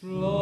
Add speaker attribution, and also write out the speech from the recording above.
Speaker 1: Slow.